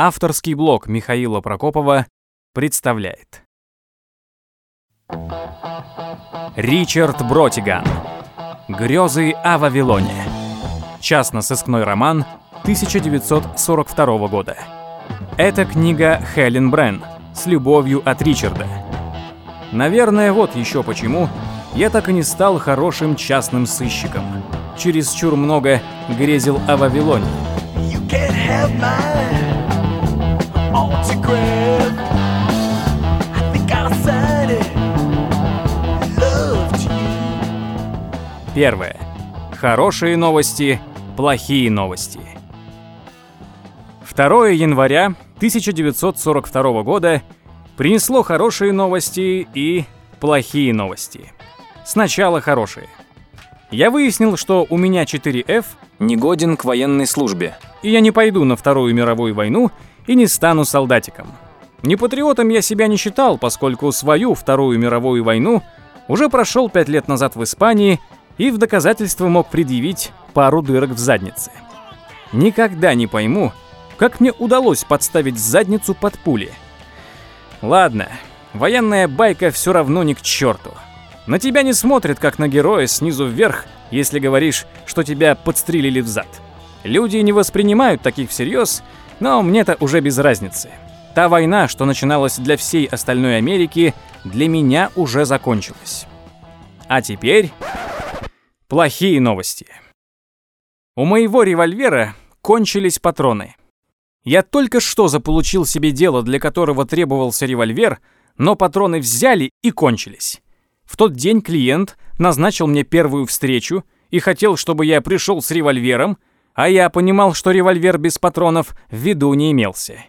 Авторский блог Михаила Прокопова представляет. Ричард Бротиган. Грезы о Вавилоне. Частно-сыскной роман 1942 года. Это книга Хелен Брен с любовью от Ричарда. Наверное, вот еще почему я так и не стал хорошим частным сыщиком. Чересчур много грезил о Вавилоне. Первое. Хорошие новости, плохие новости. 2 января 1942 года принесло хорошие новости и плохие новости. Сначала хорошие. Я выяснил, что у меня 4F негоден к военной службе, и я не пойду на Вторую мировую войну и не стану солдатиком. Не патриотом я себя не считал, поскольку свою Вторую мировую войну уже прошел пять лет назад в Испании и в доказательство мог предъявить пару дырок в заднице. Никогда не пойму, как мне удалось подставить задницу под пули. Ладно, военная байка все равно ни к черту. На тебя не смотрят, как на героя снизу вверх, если говоришь, что тебя подстрелили в зад. Люди не воспринимают таких всерьез, но мне-то уже без разницы. Та война, что начиналась для всей остальной Америки, для меня уже закончилась. А теперь Плохие новости. У моего револьвера кончились патроны. Я только что заполучил себе дело, для которого требовался револьвер, но патроны взяли и кончились. В тот день клиент назначил мне первую встречу и хотел, чтобы я пришел с револьвером, а я понимал, что револьвер без патронов в виду не имелся.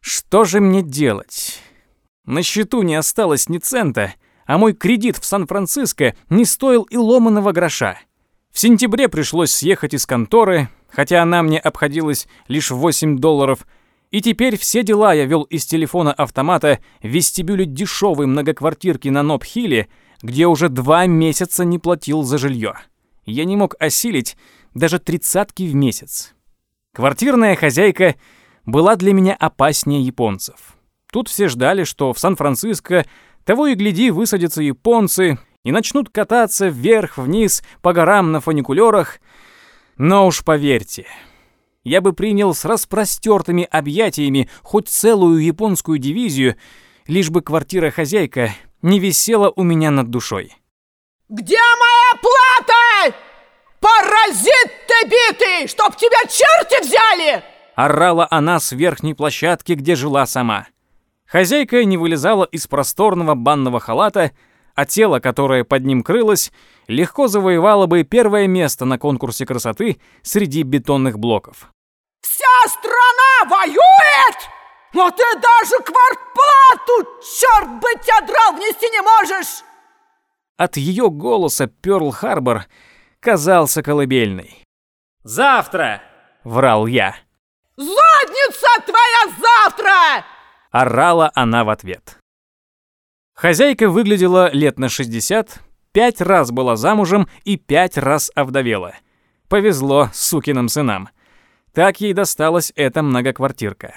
Что же мне делать? На счету не осталось ни цента, а мой кредит в Сан-Франциско не стоил и ломаного гроша. В сентябре пришлось съехать из конторы, хотя она мне обходилась лишь в 8 долларов, и теперь все дела я вел из телефона автомата в вестибюле дешевой многоквартирки на Ноб-Хилле, где уже два месяца не платил за жилье. Я не мог осилить даже тридцатки в месяц. Квартирная хозяйка была для меня опаснее японцев. Тут все ждали, что в Сан-Франциско того и гляди, высадятся японцы и начнут кататься вверх-вниз по горам на фуникулерах. Но уж поверьте, я бы принял с распростертыми объятиями хоть целую японскую дивизию, лишь бы квартира-хозяйка не висела у меня над душой. «Где моя плата? Паразит ты битый, чтоб тебя черти взяли!» Орала она с верхней площадки, где жила сама. Хозяйка не вылезала из просторного банного халата, а тело, которое под ним крылось, легко завоевало бы первое место на конкурсе красоты среди бетонных блоков. «Вся страна воюет, но ты даже квартплату, черт бы тебя драл, внести не можешь!» От ее голоса Пёрл-Харбор казался колыбельной. «Завтра!» — врал я. «Задница твоя завтра!» орала она в ответ. Хозяйка выглядела лет на 60, пять раз была замужем и пять раз овдовела. Повезло сукиным сынам. Так ей досталась эта многоквартирка.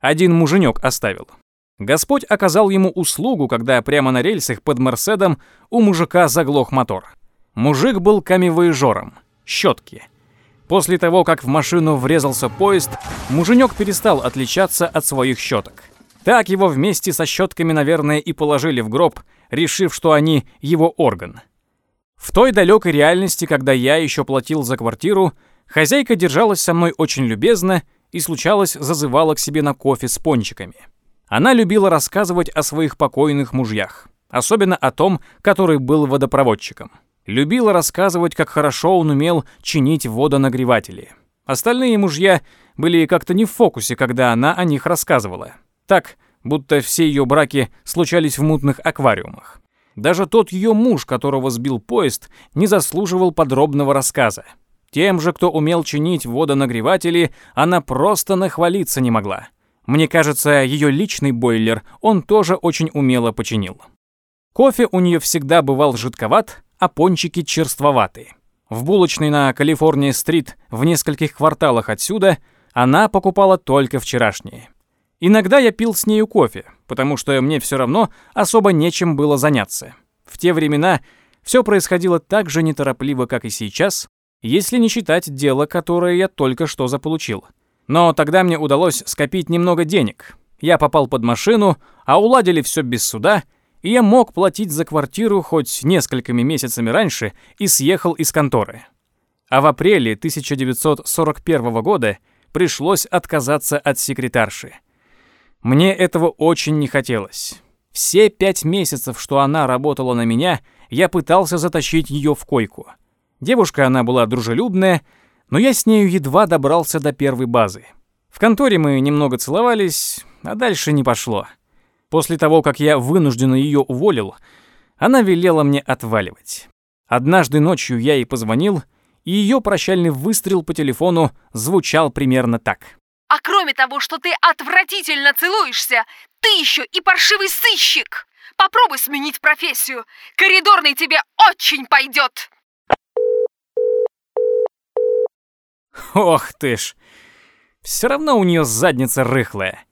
Один муженек оставил. Господь оказал ему услугу, когда прямо на рельсах под Мерседом у мужика заглох мотор. Мужик был камевоежором, щетки. После того, как в машину врезался поезд, муженек перестал отличаться от своих щеток. Так его вместе со щетками, наверное, и положили в гроб, решив, что они его орган. В той далекой реальности, когда я еще платил за квартиру, хозяйка держалась со мной очень любезно и случалось зазывала к себе на кофе с пончиками. Она любила рассказывать о своих покойных мужьях, особенно о том, который был водопроводчиком. Любила рассказывать, как хорошо он умел чинить водонагреватели. Остальные мужья были как-то не в фокусе, когда она о них рассказывала. Так, будто все ее браки случались в мутных аквариумах. Даже тот ее муж, которого сбил поезд, не заслуживал подробного рассказа. Тем же, кто умел чинить водонагреватели, она просто нахвалиться не могла. Мне кажется, ее личный бойлер он тоже очень умело починил. Кофе у нее всегда бывал жидковат, а пончики черствоватые. В булочной на Калифорния-стрит в нескольких кварталах отсюда Она покупала только вчерашние. Иногда я пил с нею кофе, потому что мне все равно особо нечем было заняться. В те времена все происходило так же неторопливо, как и сейчас, если не считать дело, которое я только что заполучил. Но тогда мне удалось скопить немного денег. Я попал под машину, а уладили все без суда, и я мог платить за квартиру хоть несколькими месяцами раньше и съехал из конторы. А в апреле 1941 года пришлось отказаться от секретарши. Мне этого очень не хотелось. Все пять месяцев, что она работала на меня, я пытался затащить ее в койку. Девушка она была дружелюбная, но я с нею едва добрался до первой базы. В конторе мы немного целовались, а дальше не пошло. После того, как я вынужденно ее уволил, она велела мне отваливать. Однажды ночью я ей позвонил, и ее прощальный выстрел по телефону звучал примерно так. «А кроме того, что ты отвратительно целуешься, ты еще и паршивый сыщик! Попробуй сменить профессию! Коридорный тебе очень пойдет!» Ох ты ж! Все равно у нее задница рыхлая.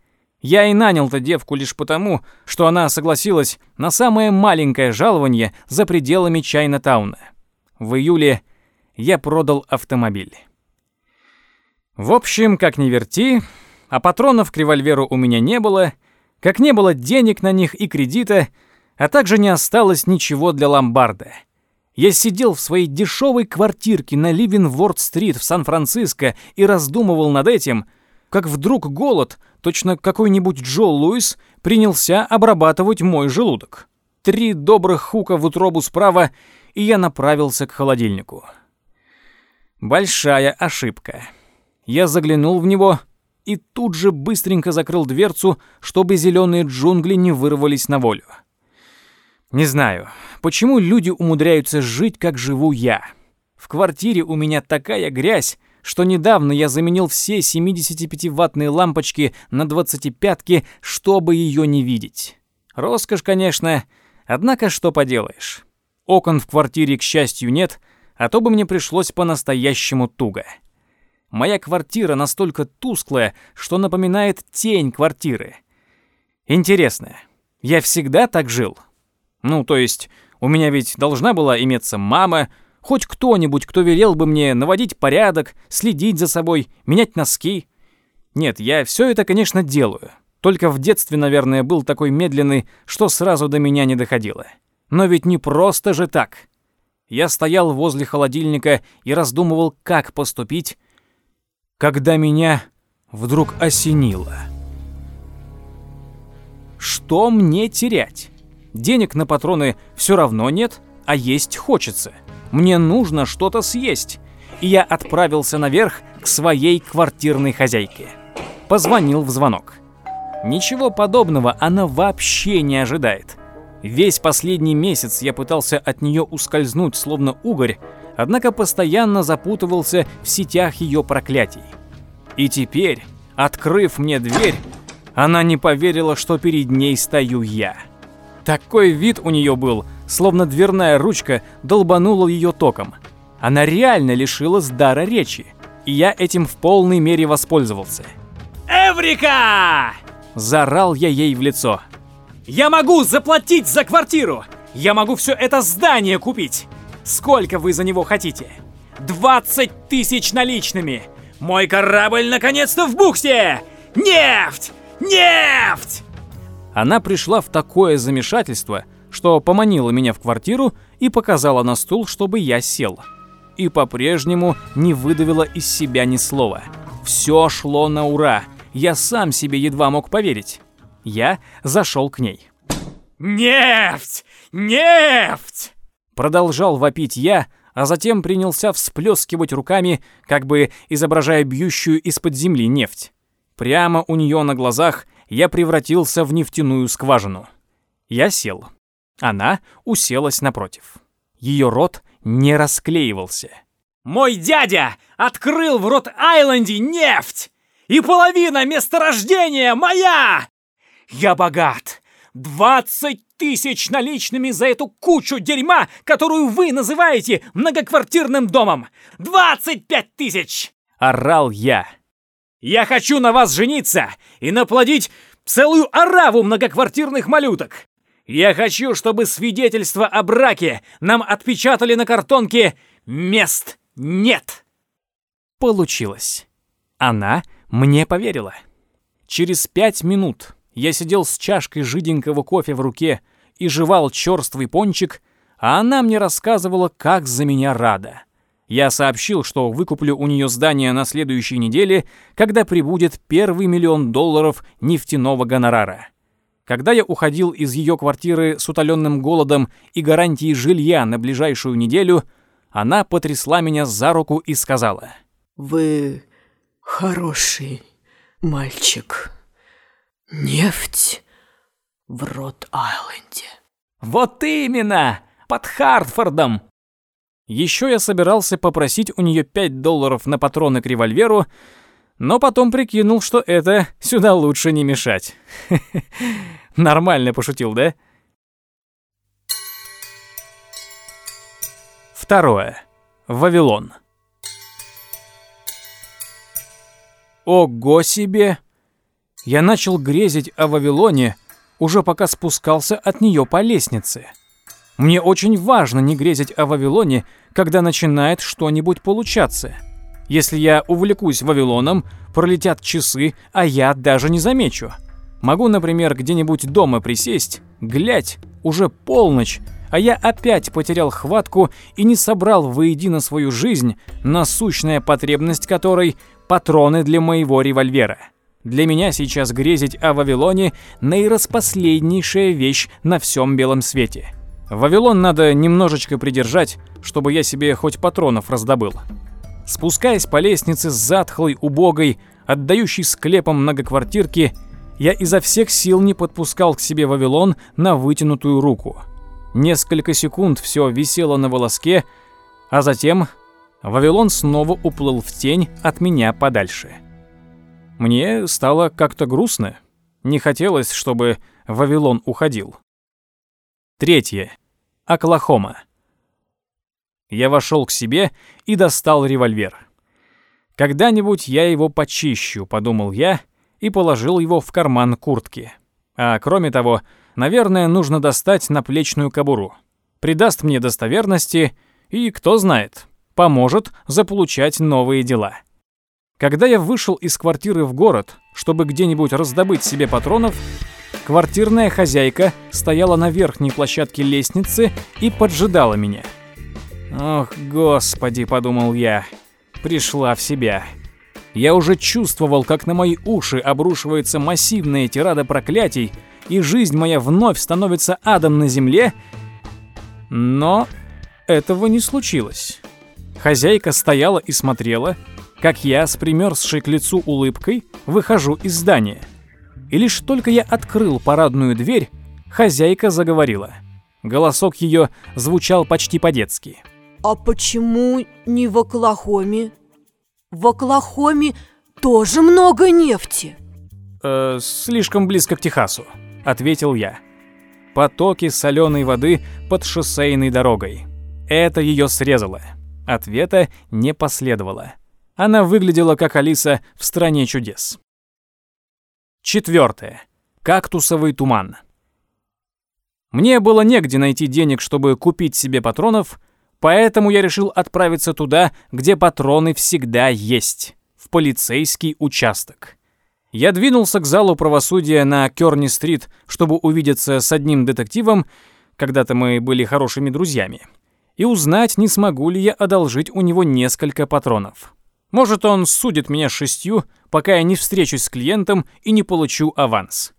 Я и нанял-то девку лишь потому, что она согласилась на самое маленькое жалование за пределами Чайна-тауна. В июле я продал автомобиль. В общем, как ни верти, а патронов к револьверу у меня не было, как не было денег на них и кредита, а также не осталось ничего для ломбарда. Я сидел в своей дешевой квартирке на Ливенворд-стрит в Сан-Франциско и раздумывал над этим, как вдруг голод, точно какой-нибудь Джо Луис, принялся обрабатывать мой желудок. Три добрых хука в утробу справа, и я направился к холодильнику. Большая ошибка. Я заглянул в него и тут же быстренько закрыл дверцу, чтобы зеленые джунгли не вырвались на волю. Не знаю, почему люди умудряются жить, как живу я. В квартире у меня такая грязь, что недавно я заменил все 75-ваттные лампочки на 25-ки, чтобы ее не видеть. Роскошь, конечно, однако что поделаешь. Окон в квартире, к счастью, нет — а то бы мне пришлось по-настоящему туго. Моя квартира настолько тусклая, что напоминает тень квартиры. Интересно, я всегда так жил? Ну, то есть, у меня ведь должна была иметься мама, хоть кто-нибудь, кто велел бы мне наводить порядок, следить за собой, менять носки. Нет, я все это, конечно, делаю. Только в детстве, наверное, был такой медленный, что сразу до меня не доходило. Но ведь не просто же так. Я стоял возле холодильника и раздумывал, как поступить, когда меня вдруг осенило. Что мне терять? Денег на патроны все равно нет, а есть хочется. Мне нужно что-то съесть. И я отправился наверх к своей квартирной хозяйке. Позвонил в звонок. Ничего подобного она вообще не ожидает. Весь последний месяц я пытался от нее ускользнуть, словно угорь, однако постоянно запутывался в сетях ее проклятий. И теперь, открыв мне дверь, она не поверила, что перед ней стою я. Такой вид у нее был, словно дверная ручка долбанула ее током. Она реально лишилась дара речи, и я этим в полной мере воспользовался. «Эврика!» – заорал я ей в лицо. Я могу заплатить за квартиру! Я могу все это здание купить! Сколько вы за него хотите? 20 тысяч наличными! Мой корабль наконец-то в бухте! Нефть! Нефть! Она пришла в такое замешательство, что поманила меня в квартиру и показала на стул, чтобы я сел. И по-прежнему не выдавила из себя ни слова. Все шло на ура. Я сам себе едва мог поверить. Я зашел к ней. «Нефть! Нефть!» Продолжал вопить я, а затем принялся всплескивать руками, как бы изображая бьющую из-под земли нефть. Прямо у нее на глазах я превратился в нефтяную скважину. Я сел. Она уселась напротив. Ее рот не расклеивался. «Мой дядя открыл в Рот-Айленде нефть! И половина месторождения моя! Я богат! Двадцать тысяч наличными за эту кучу дерьма, которую вы называете многоквартирным домом! Двадцать пять тысяч!» Орал я. Я хочу на вас жениться и наплодить целую ораву многоквартирных малюток. Я хочу, чтобы свидетельство о браке нам отпечатали на картонке «Мест нет». Получилось. Она мне поверила. Через пять минут я сидел с чашкой жиденького кофе в руке и жевал черствый пончик, а она мне рассказывала, как за меня рада. Я сообщил, что выкуплю у нее здание на следующей неделе, когда прибудет первый миллион долларов нефтяного гонорара. Когда я уходил из ее квартиры с утоленным голодом и гарантией жилья на ближайшую неделю, она потрясла меня за руку и сказала. «Вы хороший мальчик. Нефть в Рот-Айленде». «Вот именно! Под Хартфордом!» Еще я собирался попросить у нее 5 долларов на патроны к револьверу, но потом прикинул, что это сюда лучше не мешать. Нормально пошутил, да? Второе. Вавилон. Ого себе! Я начал грезить о Вавилоне, уже пока спускался от нее по лестнице. Мне очень важно не грезить о Вавилоне, когда начинает что-нибудь получаться. Если я увлекусь Вавилоном, пролетят часы, а я даже не замечу. Могу, например, где-нибудь дома присесть, глядь, уже полночь, а я опять потерял хватку и не собрал воедино свою жизнь, насущная потребность которой — патроны для моего револьвера. Для меня сейчас грезить о Вавилоне — наираспоследнейшая вещь на всем белом свете. Вавилон надо немножечко придержать, чтобы я себе хоть патронов раздобыл. Спускаясь по лестнице с затхлой, убогой, отдающей склепом многоквартирки, я изо всех сил не подпускал к себе Вавилон на вытянутую руку. Несколько секунд все висело на волоске, а затем Вавилон снова уплыл в тень от меня подальше. Мне стало как-то грустно. Не хотелось, чтобы Вавилон уходил. Третье. Оклахома. Я вошел к себе и достал револьвер. «Когда-нибудь я его почищу», — подумал я, и положил его в карман куртки. А кроме того, наверное, нужно достать наплечную кобуру. Придаст мне достоверности и, кто знает, поможет заполучать новые дела. Когда я вышел из квартиры в город, чтобы где-нибудь раздобыть себе патронов, квартирная хозяйка стояла на верхней площадке лестницы и поджидала меня. «Ох, господи», — подумал я, — пришла в себя. Я уже чувствовал, как на мои уши обрушивается массивная тирада проклятий, и жизнь моя вновь становится адом на земле, но этого не случилось. Хозяйка стояла и смотрела, как я с примерзшей к лицу улыбкой выхожу из здания. И лишь только я открыл парадную дверь, хозяйка заговорила. Голосок ее звучал почти по-детски. «А почему не в Оклахоме? В Оклахоме тоже много нефти!» «Э, «Слишком близко к Техасу», — ответил я. Потоки соленой воды под шоссейной дорогой. Это ее срезало. Ответа не последовало. Она выглядела как Алиса в «Стране чудес». Четвертое. Кактусовый туман. Мне было негде найти денег, чтобы купить себе патронов, поэтому я решил отправиться туда, где патроны всегда есть, в полицейский участок. Я двинулся к залу правосудия на Кёрни-стрит, чтобы увидеться с одним детективом, когда-то мы были хорошими друзьями, и узнать, не смогу ли я одолжить у него несколько патронов. Может, он судит меня шестью, пока я не встречусь с клиентом и не получу аванс.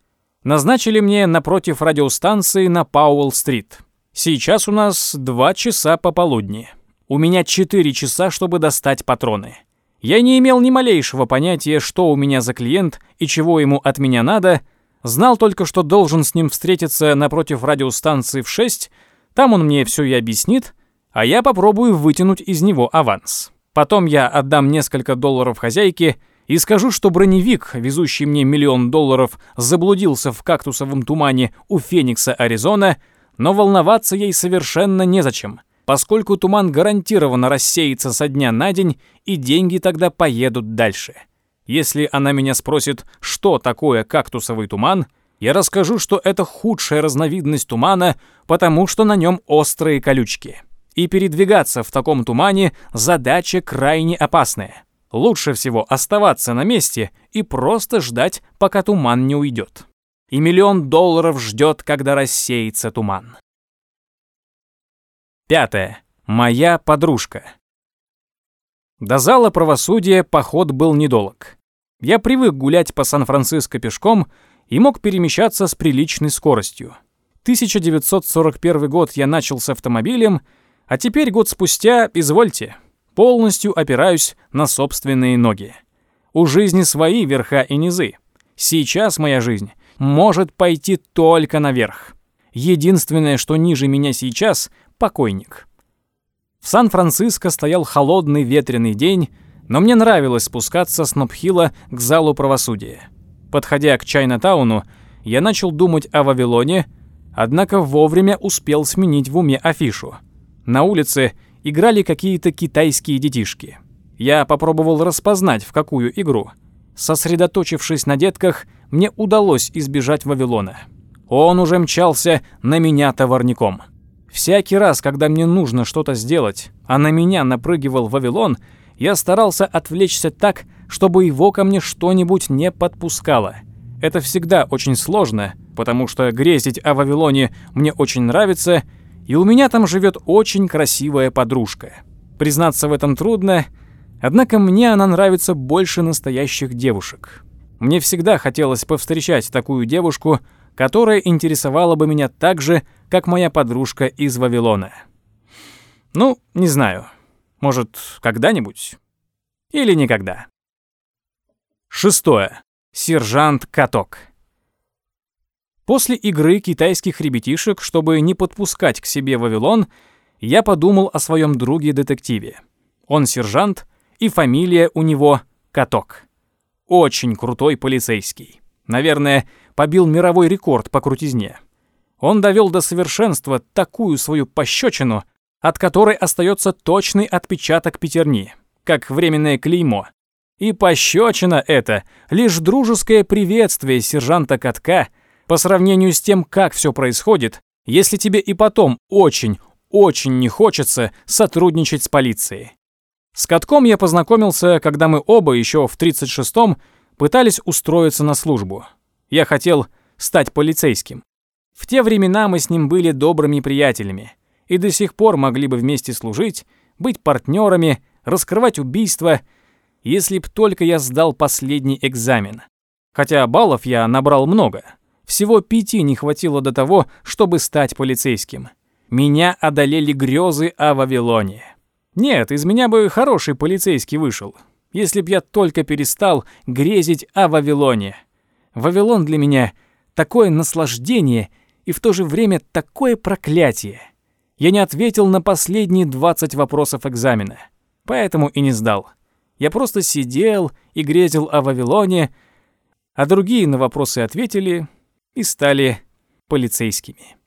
Назначили мне напротив радиостанции на Пауэлл-стрит. Сейчас у нас два часа пополудни. У меня четыре часа, чтобы достать патроны. Я не имел ни малейшего понятия, что у меня за клиент и чего ему от меня надо, знал только, что должен с ним встретиться напротив радиостанции в 6, там он мне все и объяснит, а я попробую вытянуть из него аванс. Потом я отдам несколько долларов хозяйке и скажу, что броневик, везущий мне миллион долларов, заблудился в кактусовом тумане у Феникса, Аризона, но волноваться ей совершенно незачем, поскольку туман гарантированно рассеется со дня на день, и деньги тогда поедут дальше. Если она меня спросит, что такое кактусовый туман, я расскажу, что это худшая разновидность тумана, потому что на нем острые колючки. И передвигаться в таком тумане задача крайне опасная. Лучше всего оставаться на месте и просто ждать, пока туман не уйдет. И миллион долларов ждет, когда рассеется туман. Пятое. Моя подружка. До зала правосудия поход был недолг. Я привык гулять по Сан-Франциско пешком и мог перемещаться с приличной скоростью. 1941 год я начал с автомобилем, а теперь год спустя, извольте, полностью опираюсь на собственные ноги. У жизни свои верха и низы. Сейчас моя жизнь может пойти только наверх. Единственное, что ниже меня сейчас — покойник. В Сан-Франциско стоял холодный ветреный день, но мне нравилось спускаться с Нопхилла к залу правосудия. Подходя к Чайна-тауну, я начал думать о Вавилоне, однако вовремя успел сменить в уме афишу. На улице играли какие-то китайские детишки. Я попробовал распознать, в какую игру. Сосредоточившись на детках, мне удалось избежать Вавилона. Он уже мчался на меня товарником. Всякий раз, когда мне нужно что-то сделать, а на меня напрыгивал Вавилон, я старался отвлечься так, чтобы его ко мне что-нибудь не подпускало. Это всегда очень сложно, потому что грезить о Вавилоне мне очень нравится — и у меня там живет очень красивая подружка. Признаться в этом трудно, однако мне она нравится больше настоящих девушек. Мне всегда хотелось повстречать такую девушку, которая интересовала бы меня так же, как моя подружка из Вавилона. Ну, не знаю. Может, когда-нибудь? Или никогда. Шестое. Сержант Каток. После игры китайских ребятишек, чтобы не подпускать к себе Вавилон, я подумал о своем друге-детективе. Он сержант, и фамилия у него Каток. Очень крутой полицейский. Наверное, побил мировой рекорд по крутизне. Он довел до совершенства такую свою пощечину, от которой остается точный отпечаток пятерни, как временное клеймо. И пощечина это лишь дружеское приветствие сержанта Катка — по сравнению с тем, как все происходит, если тебе и потом очень, очень не хочется сотрудничать с полицией. С Катком я познакомился, когда мы оба еще в 36-м пытались устроиться на службу. Я хотел стать полицейским. В те времена мы с ним были добрыми приятелями и до сих пор могли бы вместе служить, быть партнерами, раскрывать убийства, если б только я сдал последний экзамен. Хотя баллов я набрал много — всего пяти не хватило до того, чтобы стать полицейским. Меня одолели грезы о Вавилоне. Нет, из меня бы хороший полицейский вышел, если б я только перестал грезить о Вавилоне. Вавилон для меня такое наслаждение и в то же время такое проклятие. Я не ответил на последние 20 вопросов экзамена, поэтому и не сдал. Я просто сидел и грезил о Вавилоне, а другие на вопросы ответили, и стали полицейскими.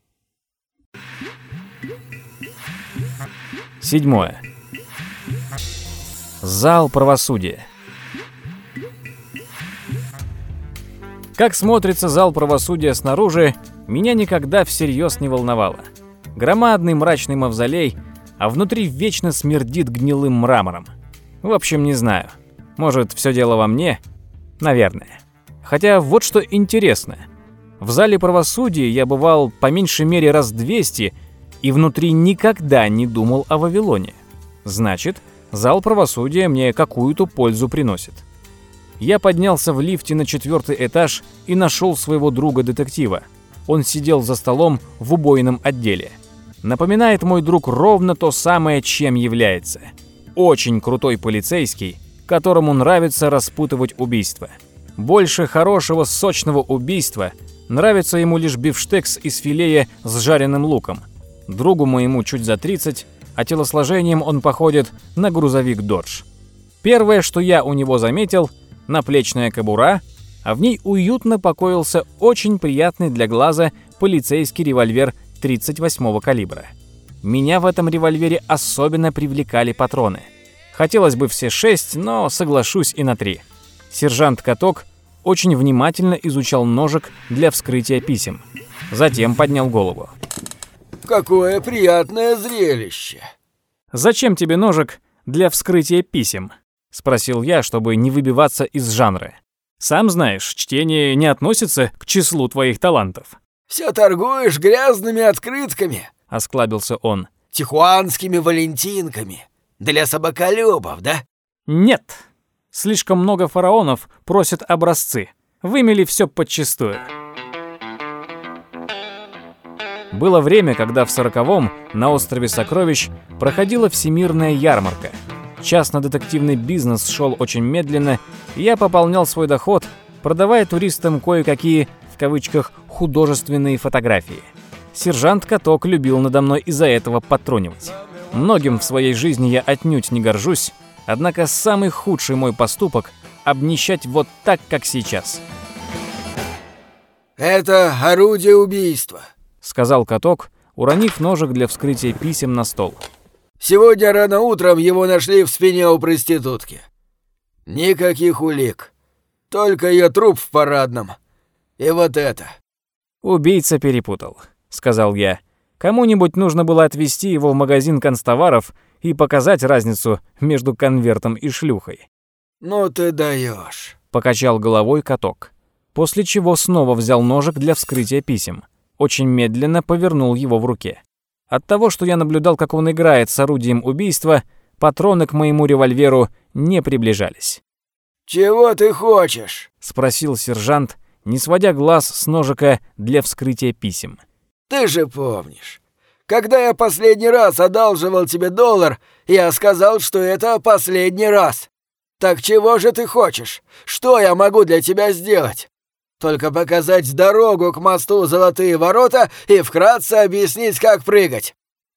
Седьмое. Зал правосудия. Как смотрится зал правосудия снаружи, меня никогда всерьез не волновало. Громадный мрачный мавзолей, а внутри вечно смердит гнилым мрамором. В общем, не знаю. Может, все дело во мне? Наверное. Хотя вот что интересно – в зале правосудия я бывал по меньшей мере раз 200 и внутри никогда не думал о Вавилоне. Значит, зал правосудия мне какую-то пользу приносит. Я поднялся в лифте на четвертый этаж и нашел своего друга-детектива. Он сидел за столом в убойном отделе. Напоминает мой друг ровно то самое, чем является. Очень крутой полицейский, которому нравится распутывать убийства. Больше хорошего сочного убийства – Нравится ему лишь бифштекс из филея с жареным луком. Другу моему чуть за 30, а телосложением он походит на грузовик «Додж». Первое, что я у него заметил, наплечная кобура, а в ней уютно покоился очень приятный для глаза полицейский револьвер 38-го калибра. Меня в этом револьвере особенно привлекали патроны. Хотелось бы все шесть, но соглашусь и на три. Сержант Каток очень внимательно изучал ножик для вскрытия писем. Затем поднял голову. Какое приятное зрелище. «Зачем тебе ножик для вскрытия писем?» — спросил я, чтобы не выбиваться из жанра. «Сам знаешь, чтение не относится к числу твоих талантов». «Все торгуешь грязными открытками», — осклабился он. «Тихуанскими валентинками. Для собаколюбов, да?» «Нет. Слишком много фараонов просят образцы. Вымели все подчистую». Было время, когда в сороковом на острове Сокровищ проходила всемирная ярмарка. Частно-детективный бизнес шел очень медленно, и я пополнял свой доход, продавая туристам кое-какие, в кавычках, художественные фотографии. Сержант Каток любил надо мной из-за этого подтрунивать. Многим в своей жизни я отнюдь не горжусь, однако самый худший мой поступок — обнищать вот так, как сейчас. «Это орудие убийства», сказал каток, уронив ножик для вскрытия писем на стол. Сегодня рано утром его нашли в спине у проститутки. Никаких улик. Только ее труп в парадном. И вот это. Убийца перепутал, сказал я. Кому-нибудь нужно было отвезти его в магазин констоваров и показать разницу между конвертом и шлюхой. Ну ты даешь, покачал головой каток. После чего снова взял ножик для вскрытия писем очень медленно повернул его в руке. От того, что я наблюдал, как он играет с орудием убийства, патроны к моему револьверу не приближались. «Чего ты хочешь?» — спросил сержант, не сводя глаз с ножика для вскрытия писем. «Ты же помнишь, когда я последний раз одалживал тебе доллар, я сказал, что это последний раз. Так чего же ты хочешь? Что я могу для тебя сделать?» Только показать дорогу к мосту Золотые ворота и вкратце объяснить, как прыгать.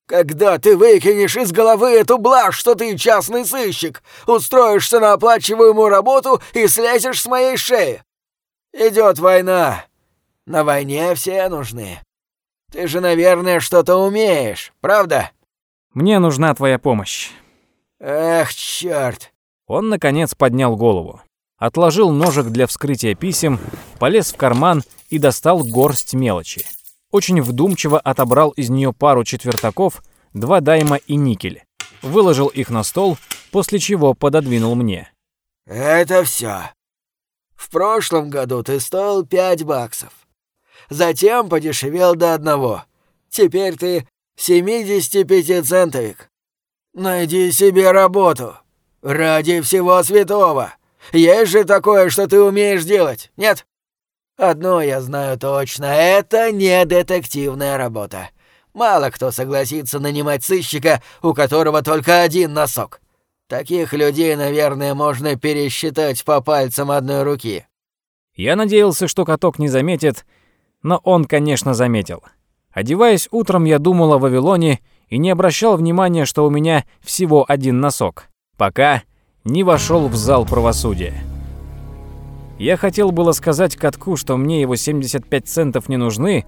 Когда ты выкинешь из головы эту блажь, что ты частный сыщик, устроишься на оплачиваемую работу и слезешь с моей шеи. Идет война. На войне все нужны. Ты же, наверное, что-то умеешь, правда? Мне нужна твоя помощь. Эх, чёрт. Он, наконец, поднял голову отложил ножик для вскрытия писем, полез в карман и достал горсть мелочи. Очень вдумчиво отобрал из нее пару четвертаков, два дайма и никель. Выложил их на стол, после чего пододвинул мне. «Это все. В прошлом году ты стоил пять баксов. Затем подешевел до одного. Теперь ты 75-центовик. Найди себе работу. Ради всего святого. Есть же такое, что ты умеешь делать, нет? Одно я знаю точно, это не детективная работа. Мало кто согласится нанимать сыщика, у которого только один носок. Таких людей, наверное, можно пересчитать по пальцам одной руки. Я надеялся, что каток не заметит, но он, конечно, заметил. Одеваясь утром, я думал о Вавилоне и не обращал внимания, что у меня всего один носок. Пока не вошел в зал правосудия. Я хотел было сказать Катку, что мне его 75 центов не нужны,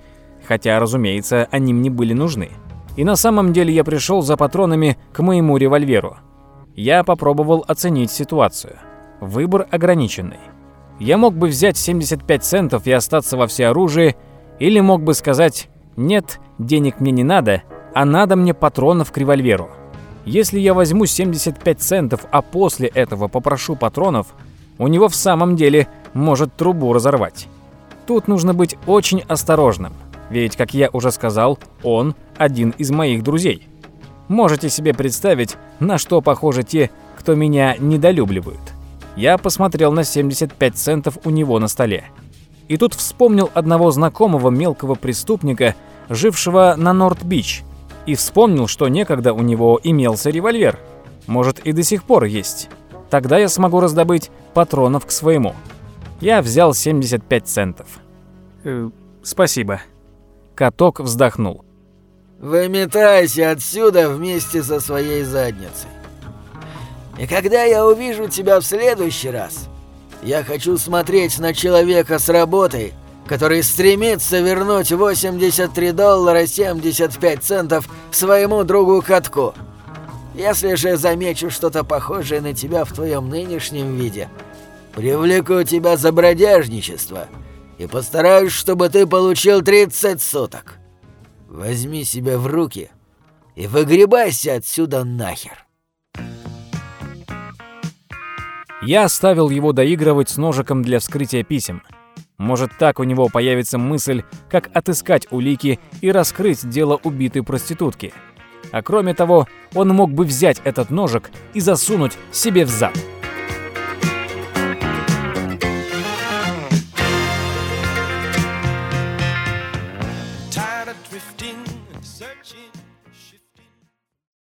хотя, разумеется, они мне были нужны. И на самом деле я пришел за патронами к моему револьверу. Я попробовал оценить ситуацию. Выбор ограниченный. Я мог бы взять 75 центов и остаться во всеоружии, или мог бы сказать «нет, денег мне не надо, а надо мне патронов к револьверу». Если я возьму 75 центов, а после этого попрошу патронов, у него в самом деле может трубу разорвать. Тут нужно быть очень осторожным, ведь, как я уже сказал, он один из моих друзей. Можете себе представить, на что похожи те, кто меня недолюбливают. Я посмотрел на 75 центов у него на столе. И тут вспомнил одного знакомого мелкого преступника, жившего на Норт-Бич – и вспомнил, что некогда у него имелся револьвер. Может, и до сих пор есть. Тогда я смогу раздобыть патронов к своему. Я взял 75 центов. Э, спасибо. Каток вздохнул. Выметайся отсюда вместе со своей задницей. И когда я увижу тебя в следующий раз, я хочу смотреть на человека с работой, который стремится вернуть 83 доллара 75 центов своему другу Катку. Если же замечу что-то похожее на тебя в твоем нынешнем виде, привлеку тебя за бродяжничество и постараюсь, чтобы ты получил 30 суток. Возьми себя в руки и выгребайся отсюда нахер. Я оставил его доигрывать с ножиком для вскрытия писем. Может, так у него появится мысль, как отыскать улики и раскрыть дело убитой проститутки. А кроме того, он мог бы взять этот ножик и засунуть себе в зад.